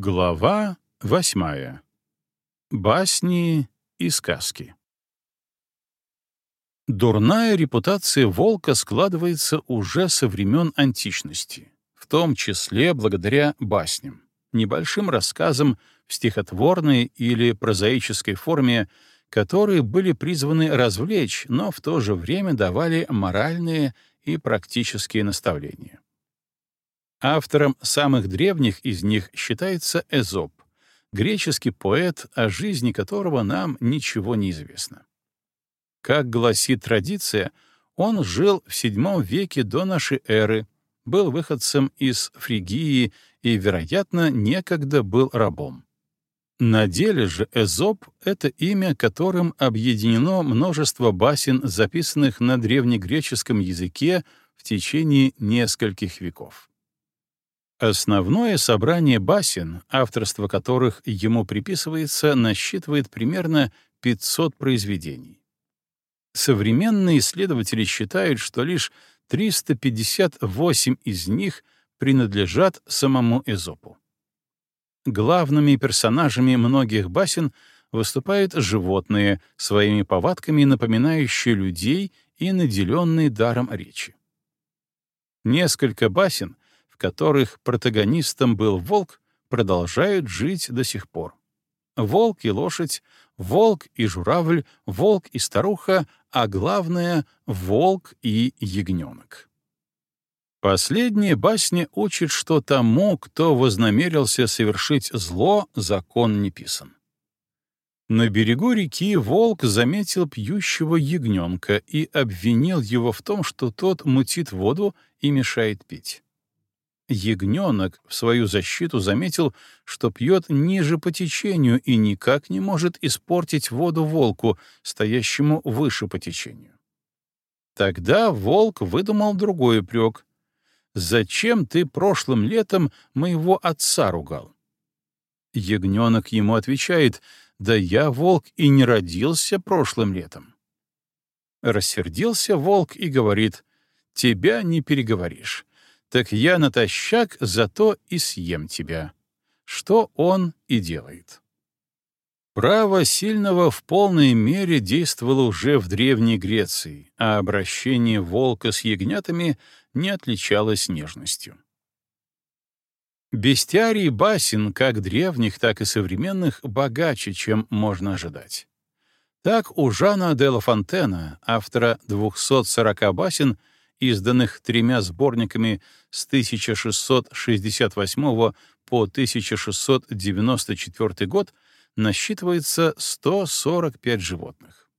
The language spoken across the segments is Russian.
Глава восьмая. Басни и сказки. Дурная репутация волка складывается уже со времен античности, в том числе благодаря басням, небольшим рассказам в стихотворной или прозаической форме, которые были призваны развлечь, но в то же время давали моральные и практические наставления. Автором самых древних из них считается Эзоп, греческий поэт, о жизни которого нам ничего не известно. Как гласит традиция, он жил в VII веке до нашей эры, был выходцем из Фригии и, вероятно, некогда был рабом. На деле же Эзоп — это имя, которым объединено множество басен, записанных на древнегреческом языке в течение нескольких веков. Основное собрание басен, авторство которых ему приписывается, насчитывает примерно 500 произведений. Современные исследователи считают, что лишь 358 из них принадлежат самому Эзопу. Главными персонажами многих басен выступают животные, своими повадками напоминающие людей и наделенные даром речи. Несколько басен — которых протагонистом был волк, продолжают жить до сих пор. Волк и лошадь, волк и журавль, волк и старуха, а главное — волк и ягненок. Последняя басня учит, что тому, кто вознамерился совершить зло, закон не писан. На берегу реки волк заметил пьющего ягненка и обвинил его в том, что тот мутит воду и мешает пить ягненок в свою защиту заметил, что пьет ниже по течению и никак не может испортить воду волку, стоящему выше по течению. Тогда волк выдумал другой упрек. «Зачем ты прошлым летом моего отца ругал?» Ягненок ему отвечает, «Да я, волк, и не родился прошлым летом». Рассердился волк и говорит, «Тебя не переговоришь так я натощак зато и съем тебя. Что он и делает. Право сильного в полной мере действовало уже в Древней Греции, а обращение волка с ягнятами не отличалось нежностью. Бестиарий басен как древних, так и современных богаче, чем можно ожидать. Так у Жана де Ла Фонтена, автора 240 басен, — из данных тремя сборниками с 1668 по 1694 год насчитывается 145 животных.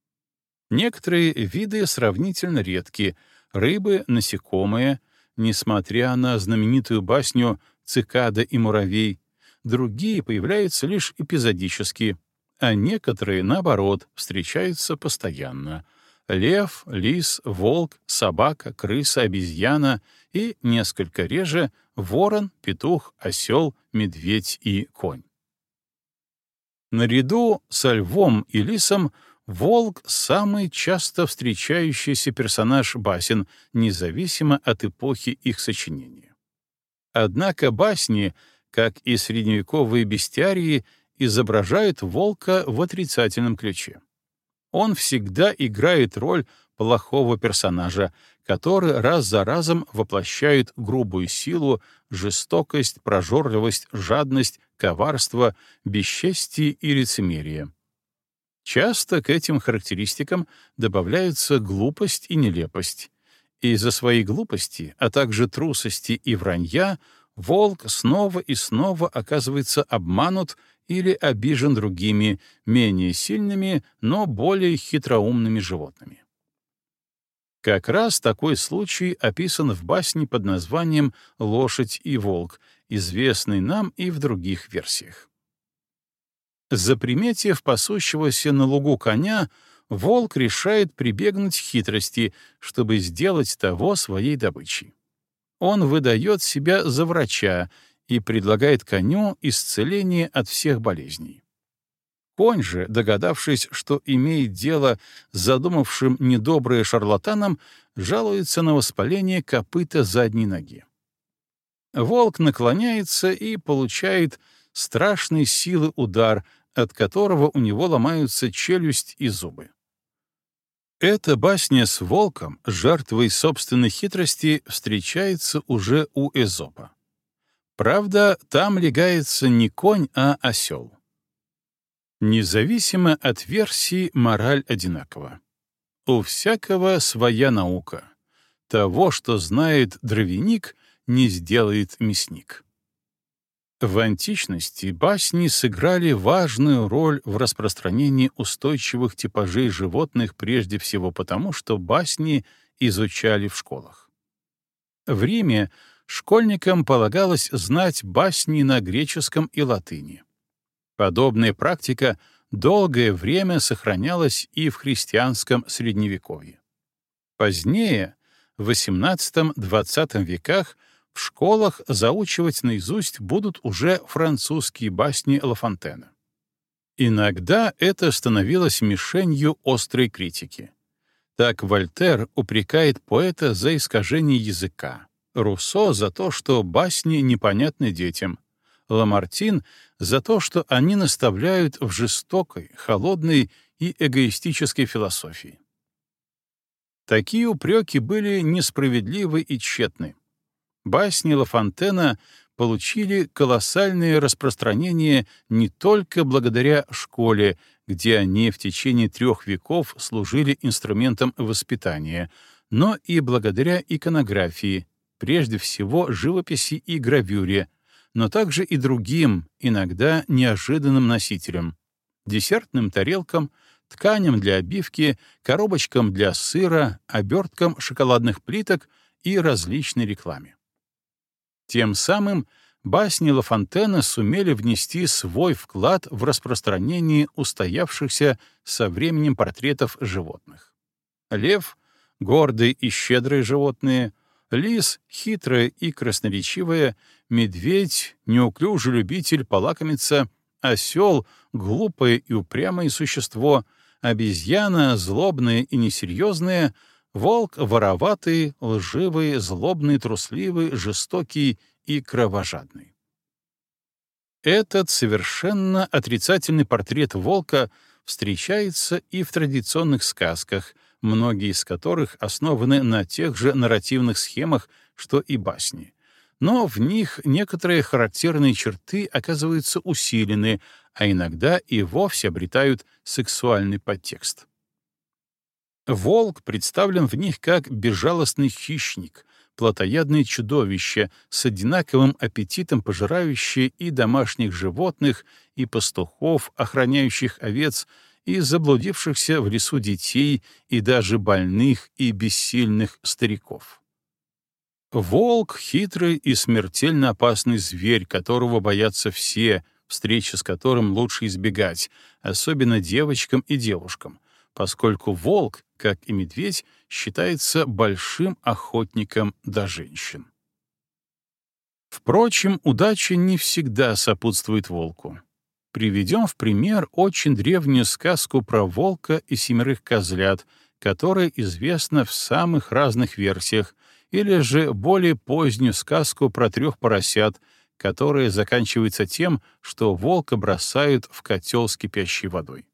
Некоторые виды сравнительно редки — рыбы, насекомые, несмотря на знаменитую басню «Цикада и муравей», другие появляются лишь эпизодически, а некоторые, наоборот, встречаются постоянно — лев, лис, волк, собака, крыса, обезьяна и, несколько реже, ворон, петух, осел, медведь и конь. Наряду со львом и лисом волк — самый часто встречающийся персонаж басен, независимо от эпохи их сочинения. Однако басни, как и средневековые бестиарии, изображают волка в отрицательном ключе он всегда играет роль плохого персонажа, который раз за разом воплощает грубую силу, жестокость, прожорливость, жадность, коварство, бесчестие и лицемерие. Часто к этим характеристикам добавляются глупость и нелепость. Из-за своей глупости, а также трусости и вранья, волк снова и снова оказывается обманут или обижен другими, менее сильными, но более хитроумными животными. Как раз такой случай описан в басне под названием «Лошадь и волк», известный нам и в других версиях. Заприметив пасущегося на лугу коня, волк решает прибегнуть к хитрости, чтобы сделать того своей добычей. Он выдает себя за врача и предлагает коню исцеление от всех болезней. Конь же, догадавшись, что имеет дело с задумавшим недоброе шарлатаном, жалуется на воспаление копыта задней ноги. Волк наклоняется и получает страшной силы удар, от которого у него ломаются челюсть и зубы. Эта басня с волком, жертвой собственной хитрости, встречается уже у Эзопа. Правда, там легается не конь, а осел. Независимо от версии, мораль одинакова. У всякого своя наука. Того, что знает дровяник, не сделает мясник. В античности басни сыграли важную роль в распространении устойчивых типажей животных прежде всего потому, что басни изучали в школах. В Риме школьникам полагалось знать басни на греческом и латыни. Подобная практика долгое время сохранялась и в христианском Средневековье. Позднее, в XVIII-XX веках, в школах заучивать наизусть будут уже французские басни Лафонтена. Иногда это становилось мишенью острой критики. Так Вольтер упрекает поэта за искажение языка, Руссо за то, что басни непонятны детям, Ламартин за то, что они наставляют в жестокой, холодной и эгоистической философии. Такие упреки были несправедливы и тщетны. Басни Лафонтена получили колоссальное распространение не только благодаря школе, где они в течение трех веков служили инструментом воспитания, но и благодаря иконографии, прежде всего живописи и гравюре, но также и другим, иногда неожиданным носителям — десертным тарелкам, тканям для обивки, коробочкам для сыра, оберткам шоколадных плиток и различной рекламе. Тем самым басни Лафонтена сумели внести свой вклад в распространение устоявшихся со временем портретов животных. Лев — гордые и щедрые животные — Лис, хитрая и красноречивая, медведь, неуклюжий любитель полакомиться, осел, глупое и упрямое существо, обезьяна, злобная и несерьезная, волк, вороватый, лживый, злобный, трусливый, жестокий и кровожадный. Этот совершенно отрицательный портрет волка встречается и в традиционных сказках — многие из которых основаны на тех же нарративных схемах, что и басни. Но в них некоторые характерные черты оказываются усилены, а иногда и вовсе обретают сексуальный подтекст. Волк представлен в них как безжалостный хищник, плотоядное чудовище с одинаковым аппетитом пожирающее и домашних животных, и пастухов, охраняющих овец, и заблудившихся в лесу детей и даже больных и бессильных стариков. Волк — хитрый и смертельно опасный зверь, которого боятся все, встречи с которым лучше избегать, особенно девочкам и девушкам, поскольку волк, как и медведь, считается большим охотником до женщин. Впрочем, удача не всегда сопутствует волку приведем в пример очень древнюю сказку про волка и семерых козлят, которая известна в самых разных версиях, или же более позднюю сказку про трех поросят, которая заканчивается тем, что волка бросают в котел с кипящей водой.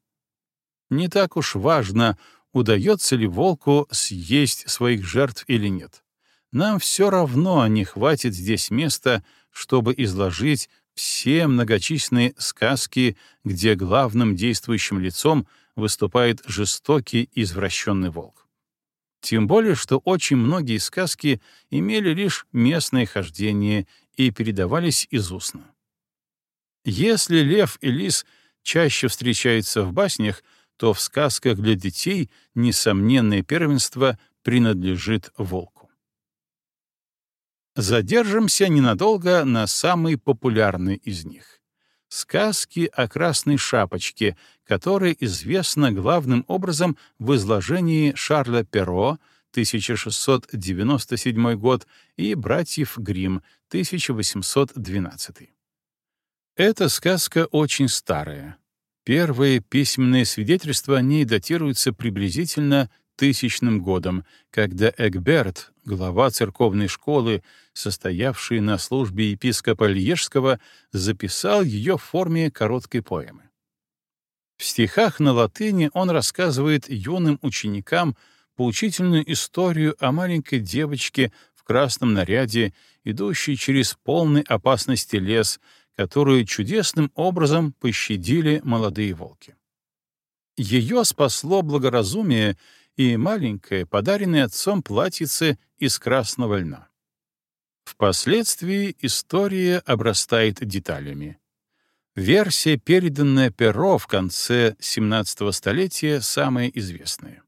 Не так уж важно, удается ли волку съесть своих жертв или нет. Нам все равно не хватит здесь места, чтобы изложить все многочисленные сказки, где главным действующим лицом выступает жестокий извращенный волк. Тем более, что очень многие сказки имели лишь местное хождение и передавались из устно. Если лев и лис чаще встречаются в баснях, то в сказках для детей несомненное первенство принадлежит волку. Задержимся ненадолго на самый популярный из них — сказки о красной шапочке, которая известна главным образом в изложении Шарля Перро 1697 год и братьев Гримм 1812. Эта сказка очень старая. Первые письменные свидетельства о ней датируются приблизительно тысячным годом, когда Эгберт, глава церковной школы, состоявший на службе епископа Льежского, записал ее в форме короткой поэмы. В стихах на латыни он рассказывает юным ученикам поучительную историю о маленькой девочке в красном наряде, идущей через полный опасности лес, которую чудесным образом пощадили молодые волки. Ее спасло благоразумие и маленькое, подаренное отцом платьице из красного льна. Впоследствии история обрастает деталями. Версия, переданная Перо в конце 17 столетия, самая известная.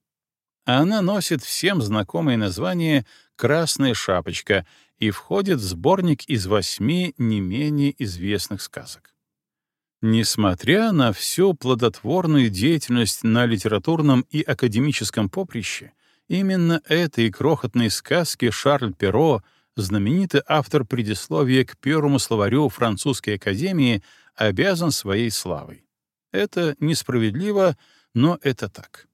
Она носит всем знакомое название «Красная шапочка» и входит в сборник из восьми не менее известных сказок. Несмотря на всю плодотворную деятельность на литературном и академическом поприще, именно этой крохотной сказке Шарль Перо, знаменитый автор предисловия к первому словарю французской академии, обязан своей славой. Это несправедливо, но это так.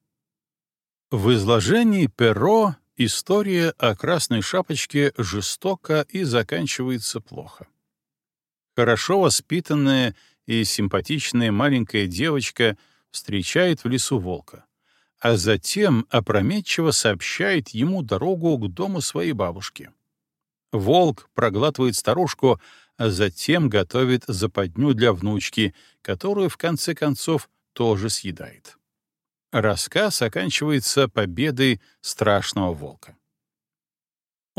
В изложении Перо история о Красной Шапочке жестока и заканчивается плохо. Хорошо воспитанная и симпатичная маленькая девочка встречает в лесу волка, а затем опрометчиво сообщает ему дорогу к дому своей бабушки. Волк проглатывает старушку, а затем готовит западню для внучки, которую, в конце концов, тоже съедает. Рассказ оканчивается победой страшного волка.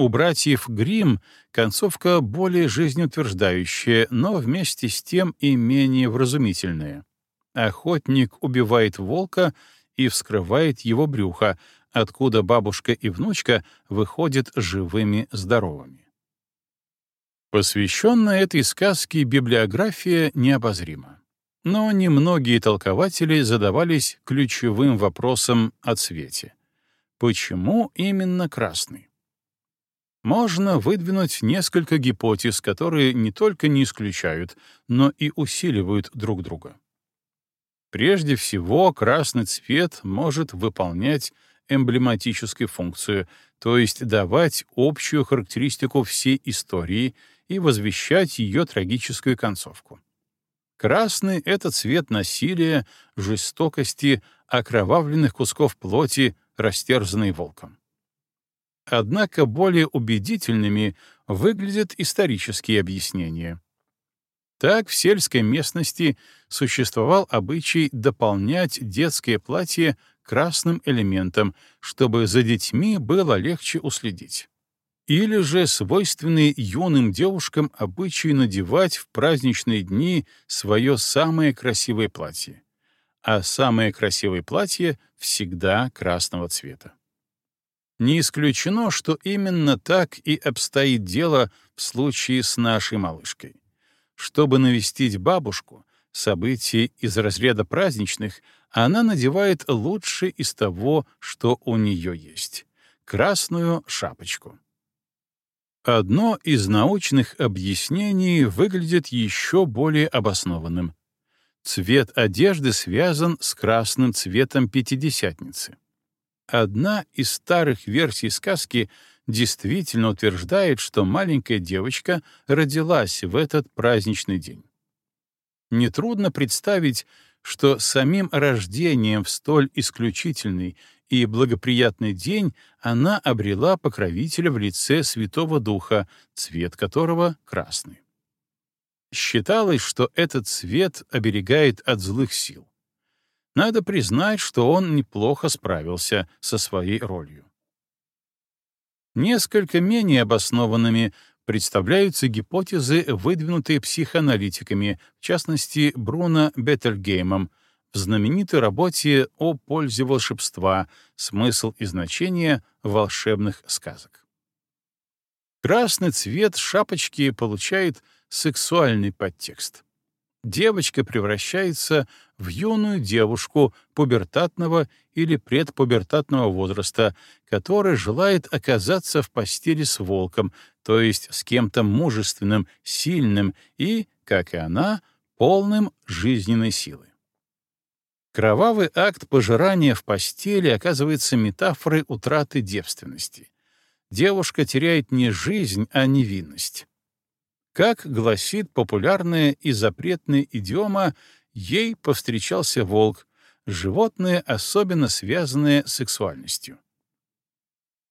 У братьев грим, концовка более жизнеутверждающая, но вместе с тем и менее вразумительная. Охотник убивает волка и вскрывает его брюхо, откуда бабушка и внучка выходят живыми-здоровыми. Посвященная этой сказке библиография необозрима. Но немногие толкователи задавались ключевым вопросом о цвете. Почему именно красный? можно выдвинуть несколько гипотез, которые не только не исключают, но и усиливают друг друга. Прежде всего, красный цвет может выполнять эмблематическую функцию, то есть давать общую характеристику всей истории и возвещать ее трагическую концовку. Красный — это цвет насилия, жестокости, окровавленных кусков плоти, растерзанной волком однако более убедительными выглядят исторические объяснения. Так в сельской местности существовал обычай дополнять детское платье красным элементом, чтобы за детьми было легче уследить. Или же свойственный юным девушкам обычай надевать в праздничные дни свое самое красивое платье. А самое красивое платье всегда красного цвета. Не исключено, что именно так и обстоит дело в случае с нашей малышкой. Чтобы навестить бабушку, событие из разряда праздничных, она надевает лучшее из того, что у нее есть — красную шапочку. Одно из научных объяснений выглядит еще более обоснованным. Цвет одежды связан с красным цветом пятидесятницы одна из старых версий сказки действительно утверждает, что маленькая девочка родилась в этот праздничный день. Нетрудно представить, что самим рождением в столь исключительный и благоприятный день она обрела покровителя в лице Святого Духа, цвет которого красный. Считалось, что этот цвет оберегает от злых сил. Надо признать, что он неплохо справился со своей ролью. Несколько менее обоснованными представляются гипотезы, выдвинутые психоаналитиками, в частности, Бруно Беттергеймом в знаменитой работе «О пользе волшебства. Смысл и значение волшебных сказок». Красный цвет шапочки получает сексуальный подтекст — девочка превращается в юную девушку пубертатного или предпубертатного возраста, которая желает оказаться в постели с волком, то есть с кем-то мужественным, сильным и, как и она, полным жизненной силы. Кровавый акт пожирания в постели оказывается метафорой утраты девственности. Девушка теряет не жизнь, а невинность как гласит популярная и запретная идиома, ей повстречался волк, животное, особенно связанное с сексуальностью.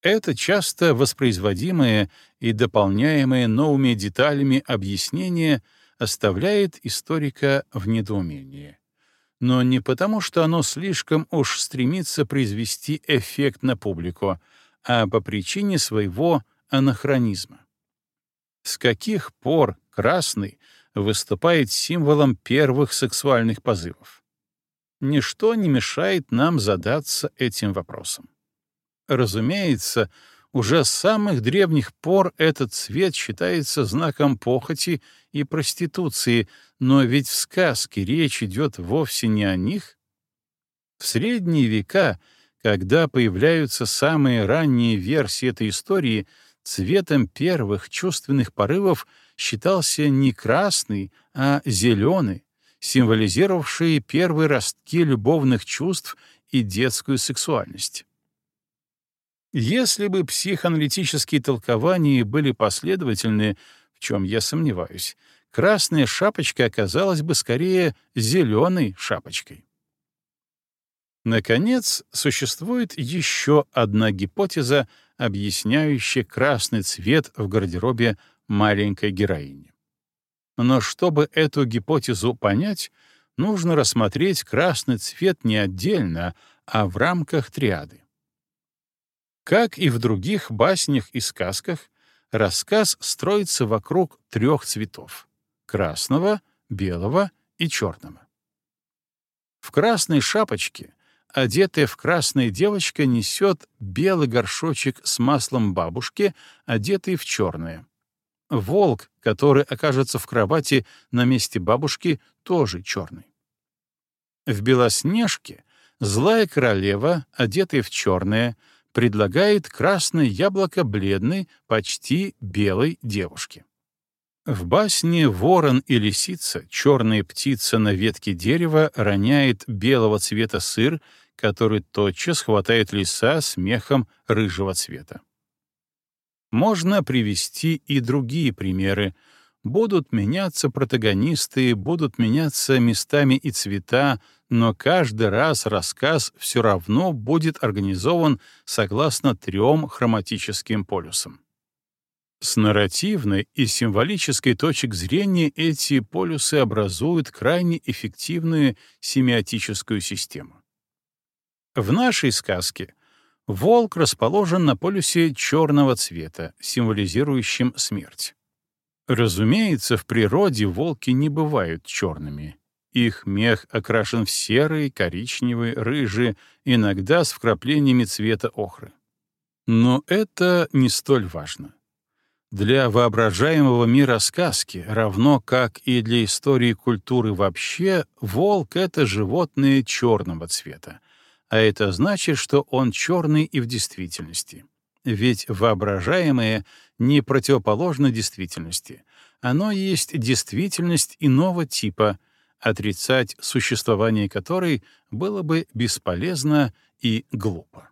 Это часто воспроизводимое и дополняемое новыми деталями объяснение оставляет историка в недоумении. Но не потому, что оно слишком уж стремится произвести эффект на публику, а по причине своего анахронизма. С каких пор красный выступает символом первых сексуальных позывов? Ничто не мешает нам задаться этим вопросом. Разумеется, уже с самых древних пор этот цвет считается знаком похоти и проституции, но ведь в сказке речь идет вовсе не о них. В средние века, когда появляются самые ранние версии этой истории — цветом первых чувственных порывов считался не красный, а зеленый, символизировавший первые ростки любовных чувств и детскую сексуальность. Если бы психоаналитические толкования были последовательны, в чем я сомневаюсь, красная шапочка оказалась бы скорее зеленой шапочкой. Наконец, существует еще одна гипотеза, объясняющая красный цвет в гардеробе маленькой героини. Но чтобы эту гипотезу понять, нужно рассмотреть красный цвет не отдельно, а в рамках триады. Как и в других баснях и сказках, рассказ строится вокруг трех цветов — красного, белого и черного. В «Красной шапочке» одетая в красное девочка несет белый горшочек с маслом бабушки, одетый в черное. Волк, который окажется в кровати на месте бабушки, тоже черный. В «Белоснежке» злая королева, одетая в черное, предлагает красное яблоко бледной, почти белой девушке. В басне «Ворон и лисица» черная птица на ветке дерева роняет белого цвета сыр, который тотчас хватает лиса с мехом рыжего цвета. Можно привести и другие примеры. Будут меняться протагонисты, будут меняться местами и цвета, но каждый раз рассказ все равно будет организован согласно трем хроматическим полюсам. С нарративной и символической точек зрения эти полюсы образуют крайне эффективную семиотическую систему. В нашей сказке волк расположен на полюсе черного цвета, символизирующем смерть. Разумеется, в природе волки не бывают черными. Их мех окрашен в серый, коричневый, рыжий, иногда с вкраплениями цвета охры. Но это не столь важно. Для воображаемого мира сказки, равно как и для истории культуры вообще, волк — это животное черного цвета, а это значит, что он черный и в действительности. Ведь воображаемое не противоположно действительности. Оно есть действительность иного типа — отрицать существование которой было бы бесполезно и глупо.